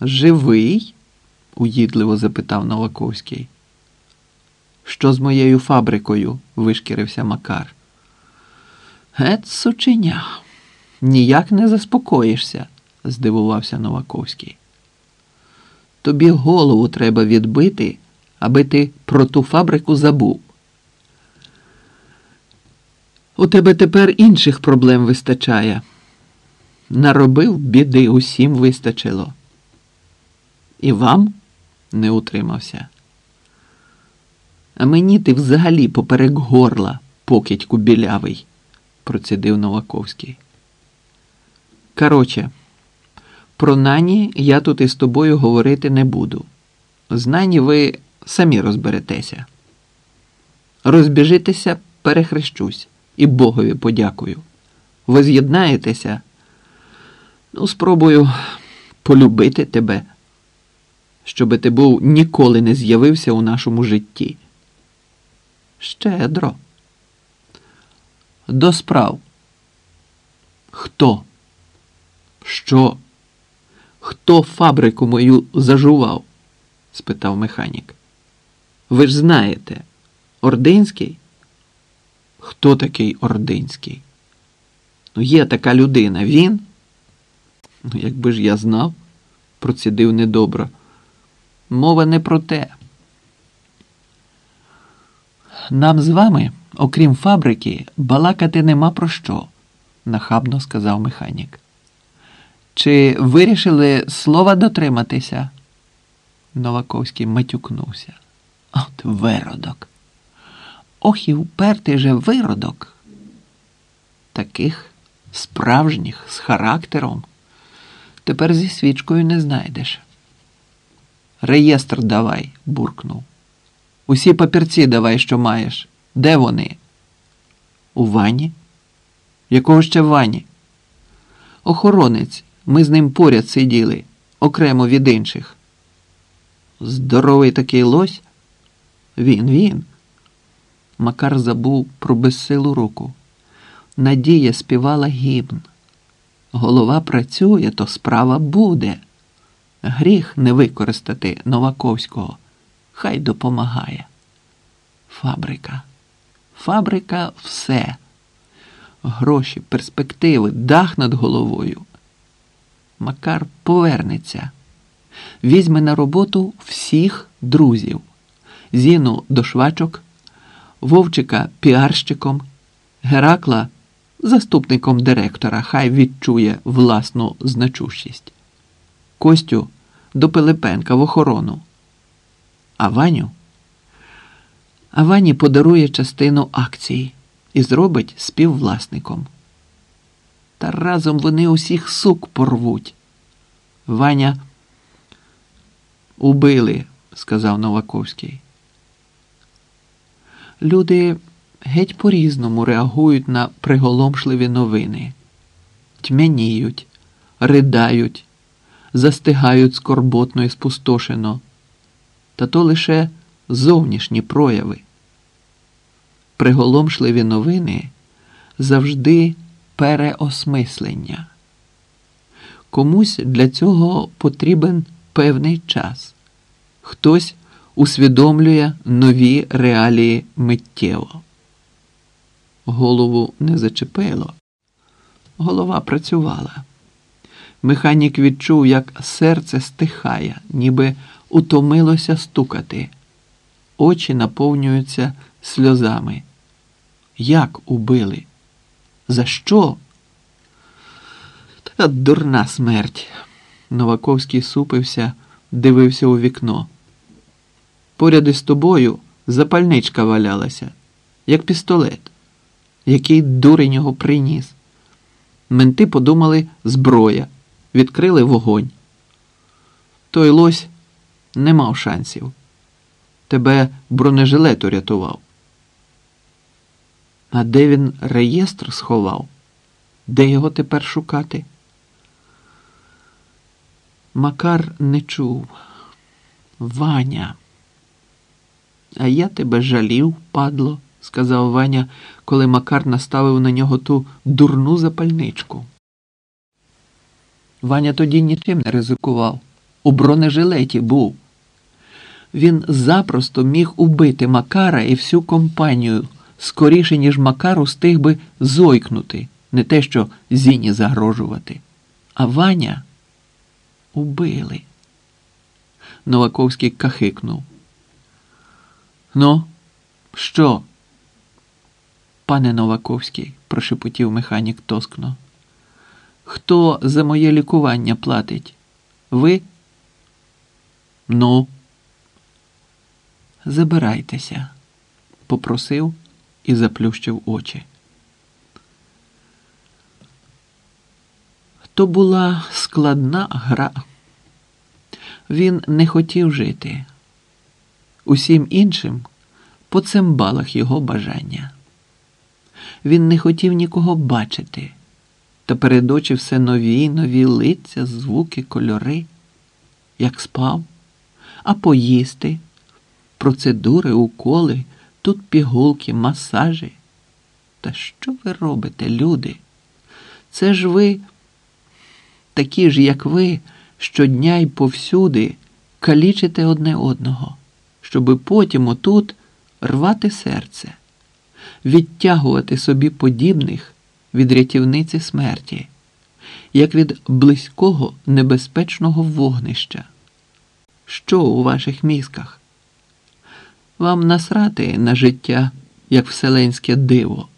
Живий? уїдливо запитав Новаковський. Що з моєю фабрикою? вишкірився Макар. Гет, сученя, ніяк не заспокоїшся, здивувався Новаковський. Тобі голову треба відбити, аби ти про ту фабрику забув. У тебе тепер інших проблем вистачає. Наробив біди, усім вистачило. І вам не утримався. А мені ти взагалі поперек горла, покидьку білявий, процідив Новаковський. Короче, про нані я тут із тобою говорити не буду. З нані ви самі розберетеся. Розбіжитеся, перехрещусь і Богові подякую. Ви з'єднаєтеся. Ну, спробую полюбити тебе, щоби ти був ніколи не з'явився у нашому житті. Щедро. До справ. Хто? Що? Хто фабрику мою зажував? спитав механік. Ви ж знаєте, Ординський? Хто такий Ординський? Ну, є така людина, він? Ну, якби ж я знав, процідив недобро. Мова не про те. Нам з вами, окрім фабрики, балакати нема про що, нахабно сказав механік. Чи вирішили слова дотриматися? Новаковський матюкнувся. От виродок. Ох і впертий же виродок. Таких справжніх з характером тепер зі свічкою не знайдеш. Реєстр давай, буркнув. Усі папірці давай, що маєш. Де вони? У вані? Якого ще вані? Охоронець. Ми з ним поряд сиділи, окремо від інших. Здоровий такий лось? Він, він. Макар забув про безсилу руку. Надія співала гімн. Голова працює, то справа буде. Гріх не використати Новаковського. Хай допомагає. Фабрика. Фабрика все. Гроші, перспективи, дах над головою. Макар повернеться. Візьме на роботу всіх друзів. Зіну до швачок, Вовчика піарщиком, Геракла заступником директора, хай відчує власну значущість. Костю до Пилипенка в охорону. А Ваню? А Вані подарує частину акцій і зробить співвласником. Та разом вони усіх сук порвуть. Ваня убили, сказав Новаковський. Люди геть по-різному реагують на приголомшливі новини, тьмяніють, ридають, застигають скорботно і спустошено. Та то лише зовнішні прояви. Приголомшливі новини завжди переосмислення. Комусь для цього потрібен певний час. Хтось усвідомлює нові реалії миттєво. Голову не зачепило. Голова працювала. Механік відчув, як серце стихає, ніби утомилося стукати. Очі наповнюються сльозами. Як убили? За що? Та дурна смерть. Новаковський супився, дивився у вікно. Поряд із тобою запальничка валялася, як пістолет, який дурень його приніс. Менти подумали зброя, відкрили вогонь. Той лось не мав шансів. Тебе бронежилет урятував. А де він реєстр сховав? Де його тепер шукати? Макар не чув. Ваня. А я тебе жалів, падло, сказав Ваня, коли Макар наставив на нього ту дурну запальничку. Ваня тоді нічим не ризикував, у бронежилеті був. Він запросто міг убити Макара і всю компанію скоріше, ніж Макар устиг би зойкнути, не те що Зіні загрожувати. А Ваня убили. Новаковський кахикнув. Ну, що? Пане Новаковський, прошепотів механік тоскно. Хто за моє лікування платить? Ви? Ну, забирайтеся, попросив і заплющив очі. То була складна гра. Він не хотів жити. Усім іншим по цимбалах його бажання. Він не хотів нікого бачити, та перед очі все нові нові лиця, звуки, кольори, як спав, а поїсти, процедури, уколи, тут пігулки, масажі. Та що ви робите, люди? Це ж ви, такі ж, як ви, щодня й повсюди калічите одне одного, щоби потім отут рвати серце відтягувати собі подібних від рятівниці смерті, як від близького небезпечного вогнища. Що у ваших мізках? Вам насрати на життя як вселенське диво.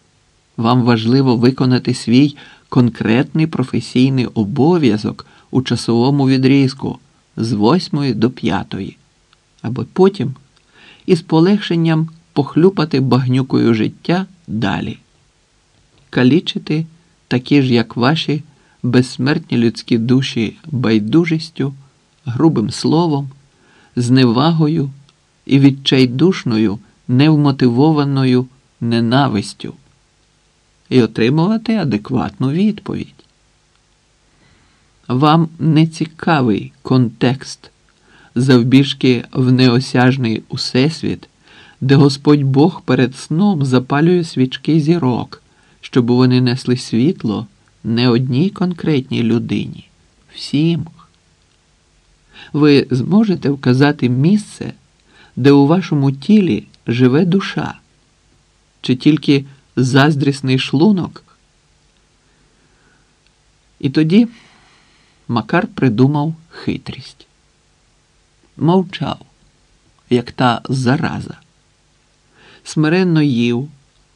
Вам важливо виконати свій конкретний професійний обов'язок у часовому відрізку з 8 до 5, аби потім із полегшенням похлюпати багнюкою життя далі, калічити такі ж, як ваші безсмертні людські душі байдужістю, грубим словом, зневагою і відчайдушною, невмотивованою ненавистю і отримувати адекватну відповідь. Вам не цікавий контекст завбіжки в неосяжний усесвіт де Господь Бог перед сном запалює свічки зірок, щоб вони несли світло не одній конкретній людині, всім. Ви зможете вказати місце, де у вашому тілі живе душа, чи тільки заздрісний шлунок? І тоді Макар придумав хитрість. Мовчав, як та зараза смиренно їв,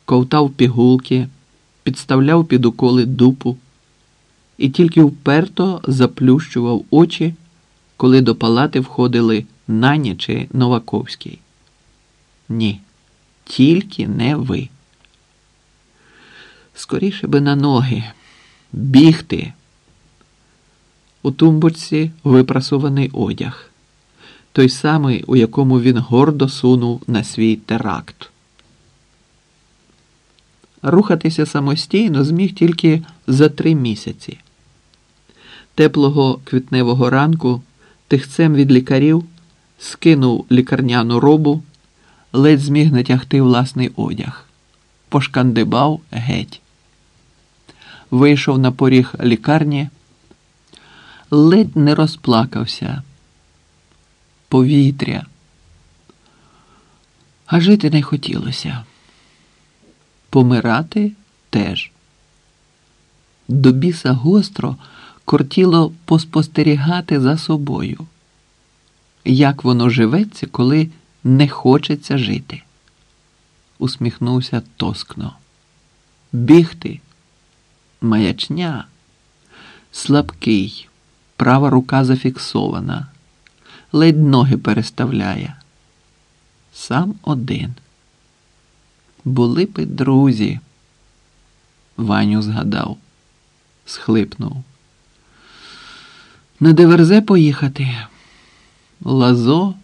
ковтав пігулки, підставляв під уколи дупу і тільки вперто заплющував очі, коли до палати входили Наня чи Новаковський. Ні, тільки не ви. Скоріше би на ноги, бігти. У тумбочці випрасований одяг, той самий, у якому він гордо сунув на свій теракт. Рухатися самостійно зміг тільки за три місяці. Теплого квітневого ранку тихцем від лікарів скинув лікарняну робу, ледь зміг натягти власний одяг, пошкандибав геть. Вийшов на поріг лікарні, ледь не розплакався. Повітря. А жити не хотілося помирати теж. До біса гостро кортіло поспостерігати за собою, як воно живеться, коли не хочеться жити. Усміхнувся тоскно. Бігти, маячня, слабкий, права рука зафіксована, ледь ноги переставляє. Сам один. Були б друзі. Ваню згадав, схлипнув. На Деверзе поїхати. Лазо.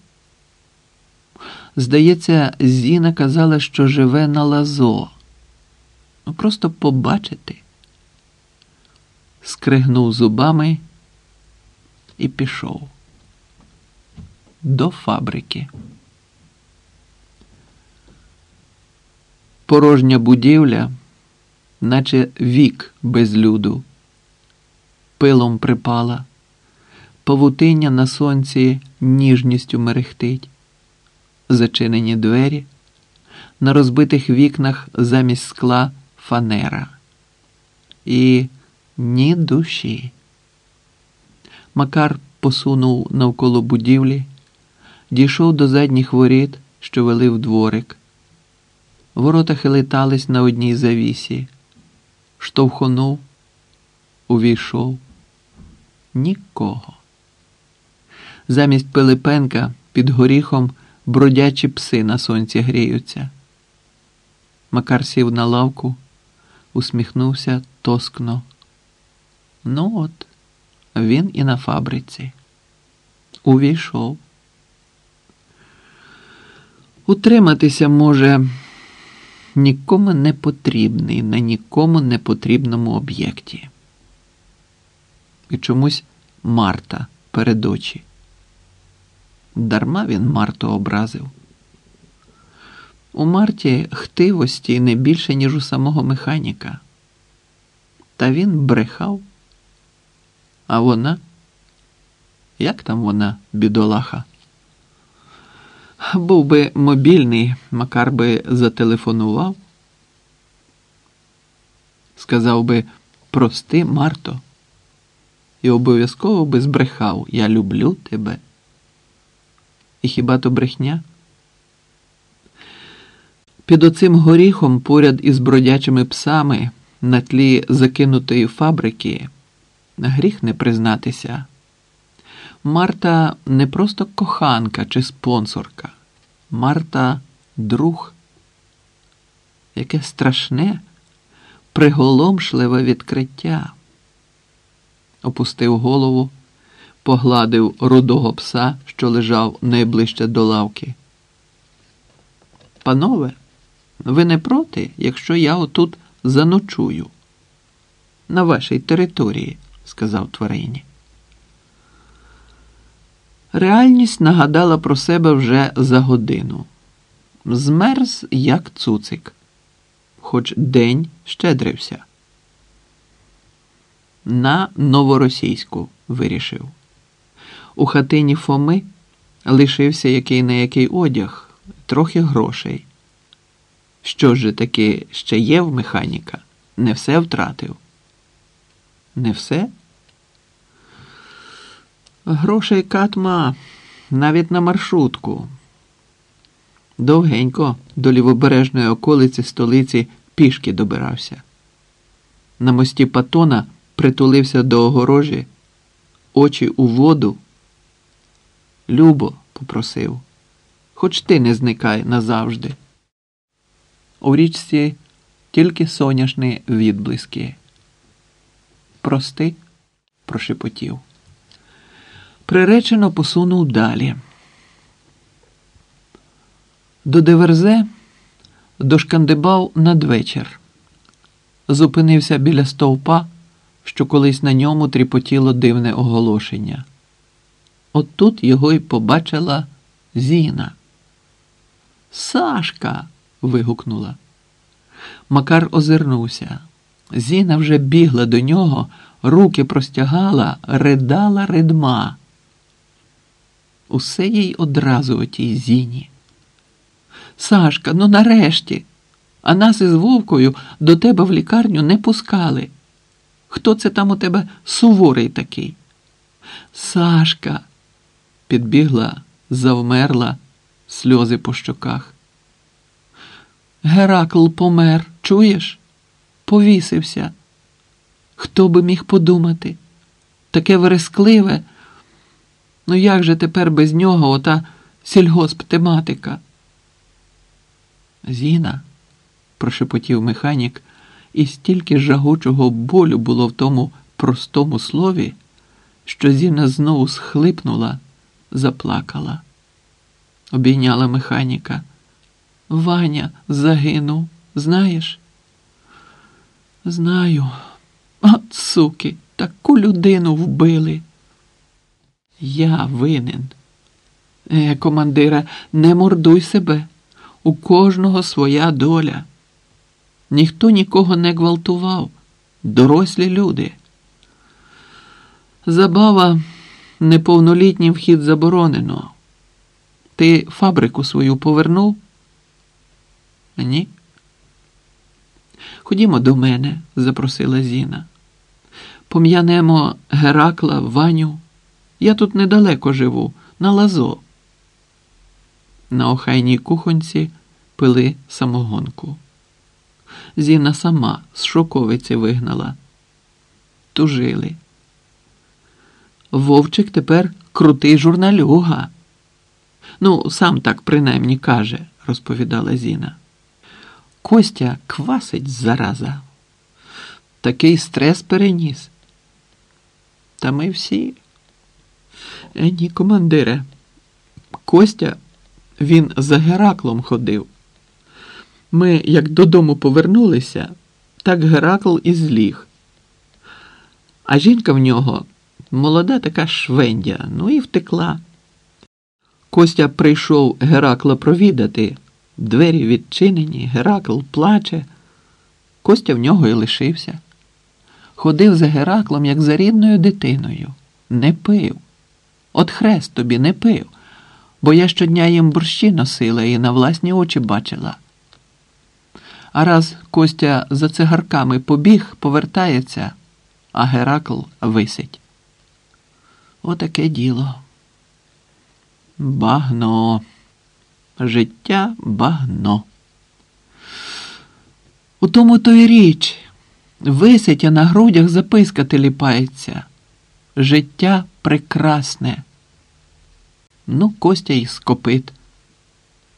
Здається, Зіна казала, що живе на лазо. Просто побачити. Скригнув зубами і пішов до фабрики. Порожня будівля, наче вік без люду, пилом припала, Павутиння на сонці ніжністю мерехтить, зачинені двері, на розбитих вікнах замість скла фанера. І ні душі. Макар посунув навколо будівлі, дійшов до задніх воріт, що вели в дворик. Ворота хилитались на одній завісі, штовхонув, увійшов. Нікого. Замість Пилипенка під горіхом бродячі пси на сонці гріються. Макар сів на лавку, усміхнувся тоскно. Ну от, він і на фабриці. Увійшов. Утриматися може нікому не потрібний на нікому не потрібному об'єкті. І чомусь Марта перед очі. Дарма він Марту образив. У Марті хтивості не більше, ніж у самого механіка. Та він брехав. А вона? Як там вона, бідолаха? Був би мобільний, Макар би зателефонував. Сказав би, прости, Марто, і обов'язково би збрехав Я люблю тебе. І хіба то брехня? Під оцим горіхом поряд із бродячими псами на тлі закинутої фабрики гріх не признатися. Марта не просто коханка чи спонсорка. Марта друг. Яке страшне, приголомшливе відкриття. Опустив голову погладив рудого пса, що лежав найближче до лавки. Панове, ви не проти, якщо я отут заночую? На вашій території, сказав тварині. Реальність нагадала про себе вже за годину. Змерз, як цуцик, хоч день щедрився. На новоросійську вирішив. У хатині Фоми лишився який на який одяг, трохи грошей. Що ж таки ще є в механіка? Не все втратив? Не все? Грошей катма навіть на маршрутку. Довгенько до лівобережної околиці столиці пішки добирався. На мості Патона притулився до огорожі, очі у воду. Любо, попросив, хоч ти не зникай назавжди. У річці тільки соняшні відблиски. Прости, прошепотів. Приречено посунув далі. До Деверзе дошкандибав надвечір. Зупинився біля стовпа, що колись на ньому тріпотіло дивне оголошення. От тут його й побачила Зіна. Сашка. вигукнула. Макар озирнувся. Зіна вже бігла до нього, руки простягала, ридала ридма. Усе їй одразу отій Зіні. Сашка, ну нарешті, а нас із Вовкою до тебе в лікарню не пускали. Хто це там у тебе суворий такий? Сашка підбігла, завмерла, сльози по щоках. Геракл помер, чуєш? Повісився. Хто би міг подумати? Таке верескливе. Ну як же тепер без нього ота сільгосп-тематика? Зіна, прошепотів механік, і стільки жагучого болю було в тому простому слові, що Зіна знову схлипнула заплакала, обійняла механіка. Ваня загинув, знаєш? Знаю. От суки, таку людину вбили. Я винен. Е, командира, не мордуй себе. У кожного своя доля. Ніхто нікого не гвалтував. Дорослі люди. Забава неповнолітнім вхід заборонено. Ти фабрику свою повернув? Ні. Ходімо до мене, запросила Зіна. Пом'янемо Геракла, Ваню. Я тут недалеко живу, на лазо. На охайній кухонці пили самогонку. Зіна сама з шоковиці вигнала. Тужили. Вовчик тепер крутий журналюга. Ну, сам так принаймні каже, розповідала Зіна. Костя квасить зараза. Такий стрес переніс. Та ми всі. Ні, командире. Костя, він за Гераклом ходив. Ми, як додому повернулися, так Геракл і зліг. А жінка в нього молода така швендя, ну і втекла. Костя прийшов Геракла провідати. Двері відчинені, Геракл плаче. Костя в нього і лишився. Ходив за Гераклом, як за рідною дитиною. Не пив. От хрест тобі не пив, бо я щодня їм борщі носила і на власні очі бачила. А раз Костя за цигарками побіг, повертається, а Геракл висить. Отаке діло. Багно. Життя багно. У тому то й річ. Висить, а на грудях записка теліпається. Життя прекрасне. Ну, Костя й скопит.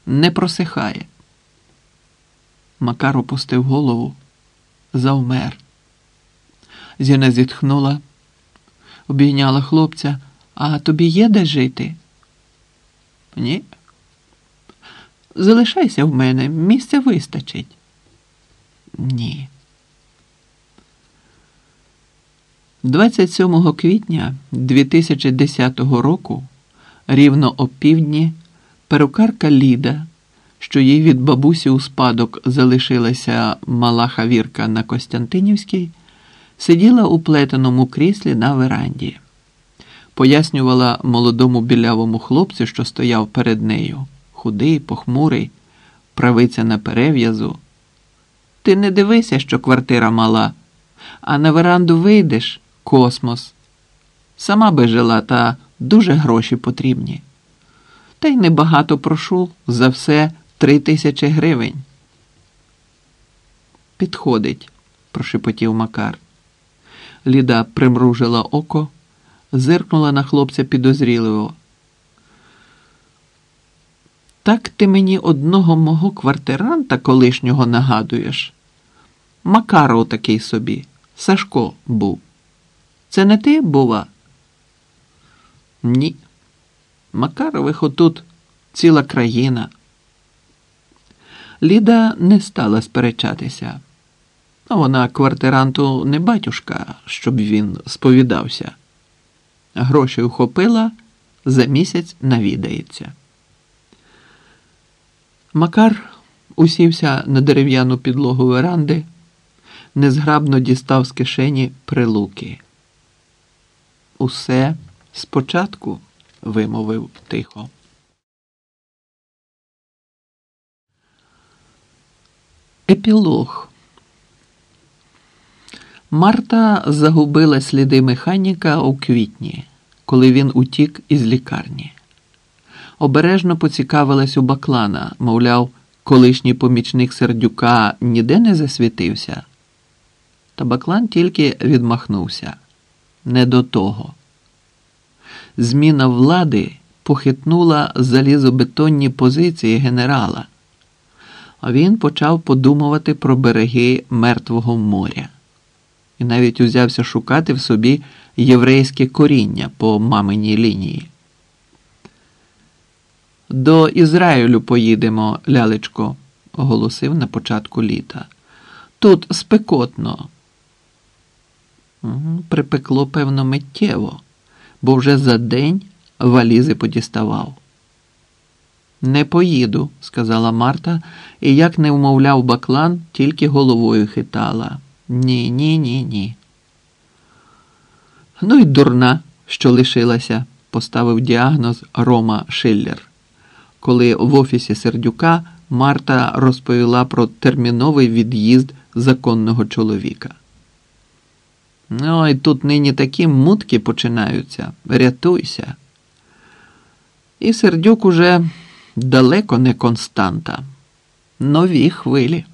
Не просихає. Макар опустив голову, завмер. Зіна зітхнула, обійняла хлопця. А тобі є де жити? Ні. Залишайся в мене, місця вистачить. Ні. 27 квітня 2010 року, рівно опівдні, перукарка Ліда, що їй від бабусі у спадок залишилася мала хавірка на Костянтинівській, сиділа у плетеному кріслі на веранді. Пояснювала молодому білявому хлопцю, що стояв перед нею, худий, похмурий, правиця на перев'язу. Ти не дивися, що квартира мала, а на веранду вийдеш космос. Сама би жила, та дуже гроші потрібні. Та й небагато прошу за все три тисячі гривень. Підходить, прошепотів Макар. Ліда примружила око, зиркнула на хлопця підозріливо. Так ти мені одного мого квартиранта колишнього нагадуєш. Макаров такий собі, Сашко був. Це не ти бува? Ні. Макарових отут ціла країна. Ліда не стала сперечатися. Вона квартиранту не батюшка, щоб він сповідався. Гроші ухопила, за місяць навідається. Макар усівся на дерев'яну підлогу веранди, незграбно дістав з кишені прилуки. Усе спочатку, вимовив тихо. Епілог. Марта загубила сліди механіка у квітні, коли він утік із лікарні. Обережно поцікавилась у баклана, мовляв, колишній помічник сердюка ніде не засвітився. Та баклан тільки відмахнувся не до того. Зміна влади похитнула залізобетонні позиції генерала, а він почав подумувати про береги Мертвого моря і навіть узявся шукати в собі єврейське коріння по маминій лінії. До Ізраїлю поїдемо, лялечко, оголосив на початку літа. Тут спекотно. Припекло, певно, миттєво, бо вже за день валізи подіставав. Не поїду, сказала Марта, і як не вмовляв баклан, тільки головою хитала. Ні, ні, ні, ні. Ну й дурна, що лишилася. поставив діагноз Рома Шиллер, коли в офісі Сердюка Марта розповіла про терміновий від'їзд законного чоловіка. Ой, тут нині такі мутки починаються. Рятуйся. І сердюк уже далеко не константа. Нові хвилі.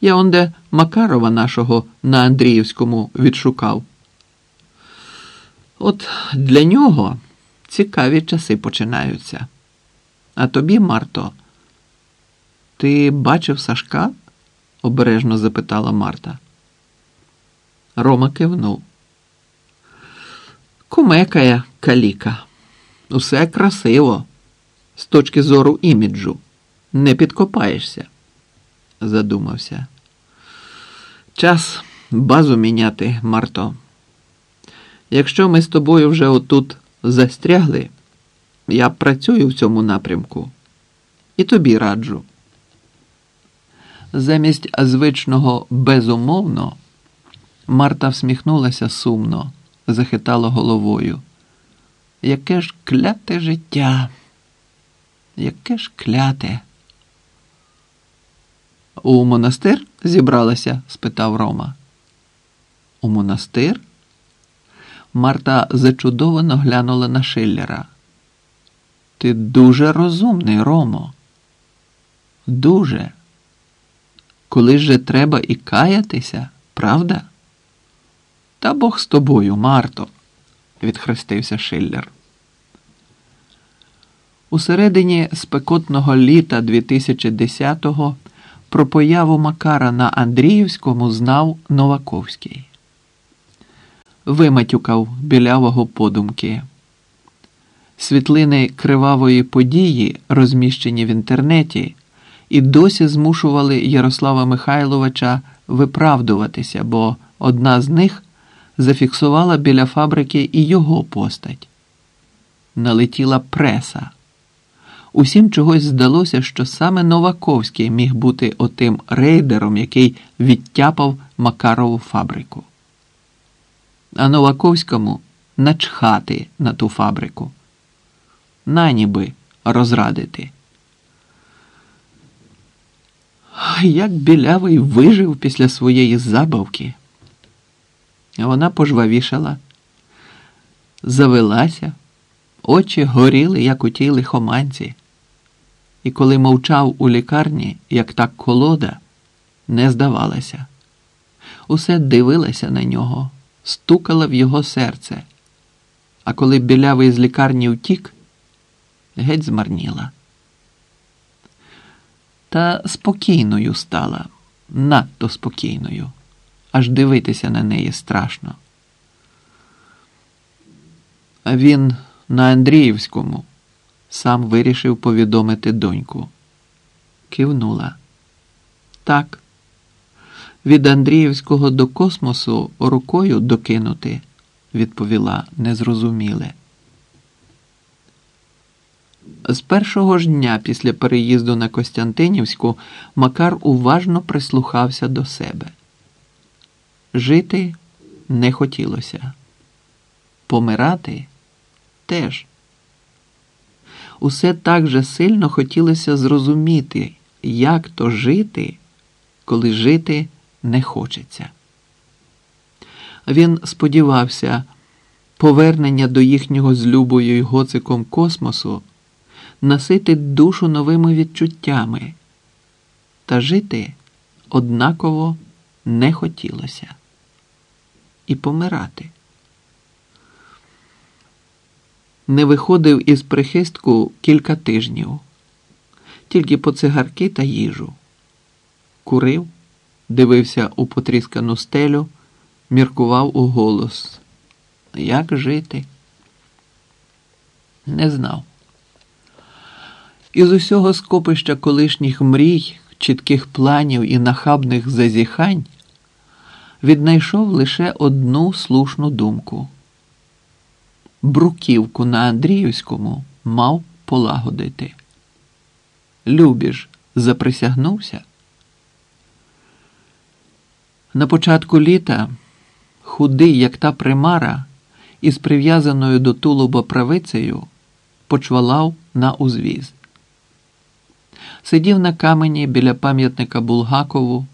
Я онде Макарова нашого на Андріївському відшукав. От для нього цікаві часи починаються. А тобі, Марто, ти бачив Сашка? обережно запитала Марта. Рома кивнув. Кумекає каліка. Усе красиво, з точки зору іміджу. Не підкопаєшся, задумався. Час базу міняти, Марто. Якщо ми з тобою вже отут застрягли, я працюю в цьому напрямку і тобі раджу. Замість звичного безумовно, Марта всміхнулася сумно, захитала головою. Яке ж кляте життя, яке ж кляте. У монастир зібралася? спитав Рома. У монастир? Марта зачудовано глянула на Шиллера. Ти дуже розумний, Ромо. Дуже. Коли же треба і каятися, правда? Та Бог з тобою, Марто, відхрестився Шиллер. У середині спекотного літа 2010-го про появу Макара на Андріївському знав Новаковський. Виматюкав білявого подумки. Світлини кривавої події, розміщені в інтернеті, і досі змушували Ярослава Михайловича виправдуватися, бо одна з них зафіксувала біля фабрики і його постать. Налетіла преса. Усім чогось здалося, що саме Новаковський міг бути отим рейдером, який відтяпав Макарову фабрику. А Новаковському начхати на ту фабрику. Наніби розрадити. Як білявий вижив після своєї забавки. Вона пожвавішала, завелася, очі горіли, як у тій лихоманці. І коли мовчав у лікарні, як так колода, не здавалася. Усе дивилася на нього, стукала в його серце, а коли білявий з лікарні втік, геть змарніла. Та спокійною стала, надто спокійною, аж дивитися на неї страшно. Він на Андріївському сам вирішив повідомити доньку. Кивнула. Так. Від Андріївського до космосу рукою докинути, відповіла незрозуміле. З першого ж дня після переїзду на Костянтинівську Макар уважно прислухався до себе. Жити не хотілося, помирати теж. Усе так же сильно хотілося зрозуміти, як то жити, коли жити не хочеться. Він сподівався, повернення до їхнього з Любою й гоциком космосу наситить душу новими відчуттями, та жити однаково не хотілося і помирати не виходив із прихистку кілька тижнів, тільки по цигарки та їжу. Курив, дивився у потріскану стелю, міркував у голос. Як жити? Не знав. Із усього скопища колишніх мрій, чітких планів і нахабних зазіхань віднайшов лише одну слушну думку бруківку на Андріївському мав полагодити. Любіж заприсягнувся. На початку літа, худий, як та примара, із прив'язаною до тулуба правицею почвалав на узвіз. Сидів на камені біля пам'ятника Булгакову,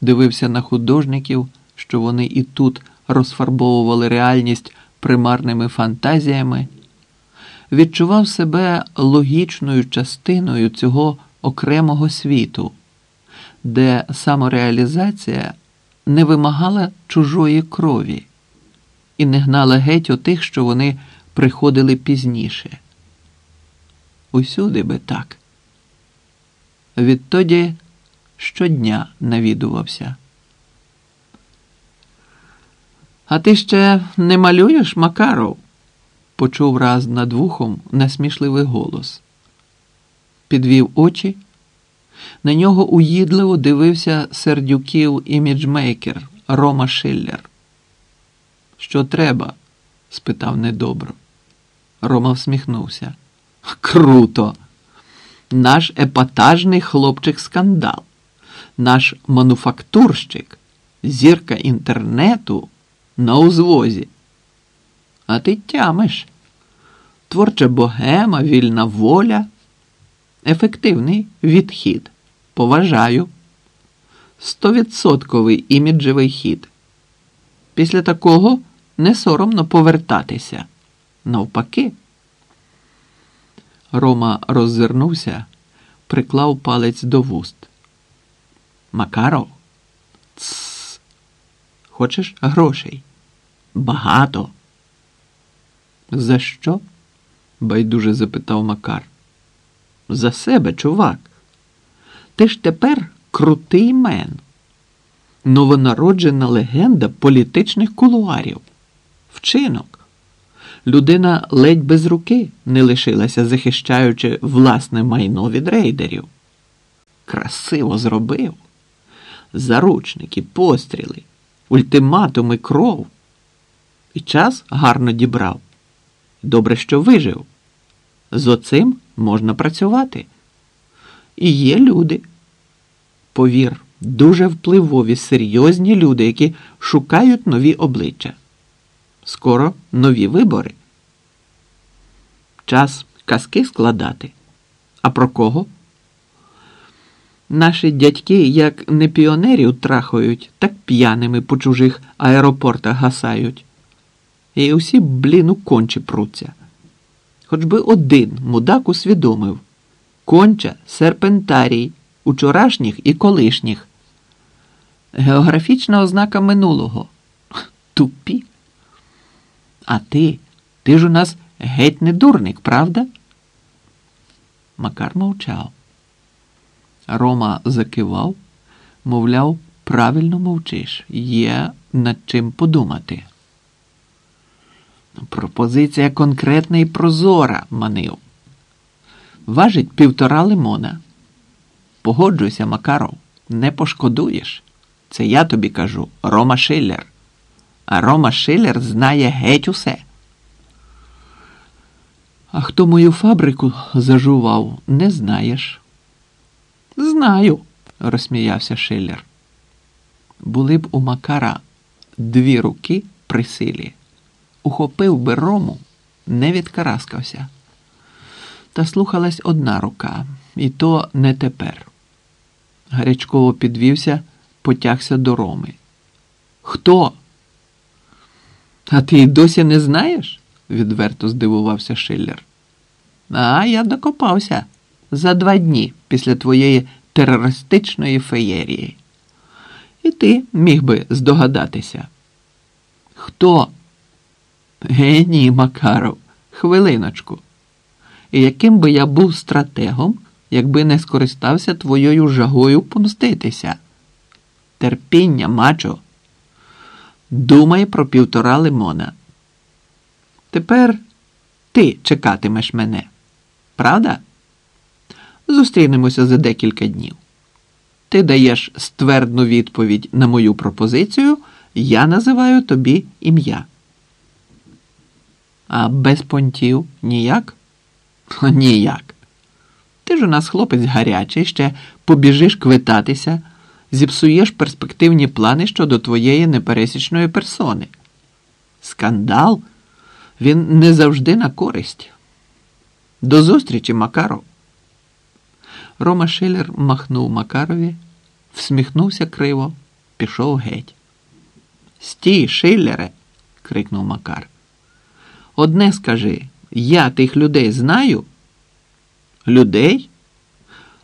дивився на художників, що вони і тут розфарбовували реальність примарними фантазіями, відчував себе логічною частиною цього окремого світу, де самореалізація не вимагала чужої крові і не гнала геть отих, що вони приходили пізніше. Усюди би так. Відтоді щодня навідувався. А ти ще не малюєш, Макаров? почув раз над вухом насмішливий голос. Підвів очі. На нього уїдливо дивився сердюків іміджмейкер Рома Шиллер. Що треба? спитав недобро. Рома всміхнувся. Круто! Наш епатажний хлопчик скандал, наш мануфактурщик, зірка інтернету на узвозі. А ти тямиш. Творча богема, вільна воля, ефективний відхід. Поважаю. Стовідсотковий іміджевий хід. Після такого не соромно повертатися. Навпаки. Рома роззирнувся, приклав палець до вуст. Макаров, Цс. Хочеш грошей? Багато. За що? байдуже запитав Макар. За себе, чувак. Ти ж тепер крутий мен, новонароджена легенда політичних кулуарів. Вчинок. Людина ледь без руки не лишилася, захищаючи власне майно від рейдерів. Красиво зробив. Заручники, постріли, ультиматуми кров. І час гарно дібрав. Добре, що вижив. З оцим можна працювати. І є люди. Повір, дуже впливові, серйозні люди, які шукають нові обличчя. Скоро нові вибори. Час казки складати. А про кого? Наші дядьки як не піонерів трахають, так п'яними по чужих аеропортах гасають. І усі, блін, у конче пруться. Хоч би один мудак усвідомив конча серпентарій, учорашніх і колишніх. Географічна ознака минулого. Тупі. А ти, ти ж у нас геть не дурник, правда? Макар мовчав. Рома закивав, мовляв, правильно мовчиш, є над чим подумати. Пропозиція конкретна і прозора, манив. Важить півтора лимона. Погоджуйся, Макаров, не пошкодуєш. Це я тобі кажу, Рома Шиллер. А Рома Шиллер знає геть усе. А хто мою фабрику зажував, не знаєш. Знаю, розсміявся Шиллер. Були б у Макара дві руки при силі ухопив би рому, не відкараскався. Та слухалась одна рука, і то не тепер. Гарячково підвівся, потягся до роми. Хто? А ти й досі не знаєш? відверто здивувався Шиллер. А я докопався за два дні після твоєї терористичної феєрії. І ти міг би здогадатися. Хто? Ге ні, Макаров, хвилиночку. І яким би я був стратегом, якби не скористався твоєю жагою помститися? Терпіння, мачо. Думай про півтора лимона. Тепер ти чекатимеш мене, правда? Зустрінемося за декілька днів. Ти даєш ствердну відповідь на мою пропозицію, я називаю тобі ім'я. А без понтів ніяк? Ніяк. Ти ж у нас хлопець гарячий, ще побіжиш квитатися, зіпсуєш перспективні плани щодо твоєї непересічної персони. Скандал Він не завжди на користь. До зустрічі, Макаров. Рома Шилер махнув Макарові, всміхнувся криво, пішов геть. Стій, Шиллере, крикнув Макар. Одне скажи, я тих людей знаю? Людей?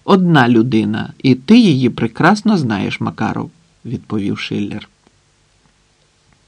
Одна людина, і ти її прекрасно знаєш, Макаров, відповів Шиллер.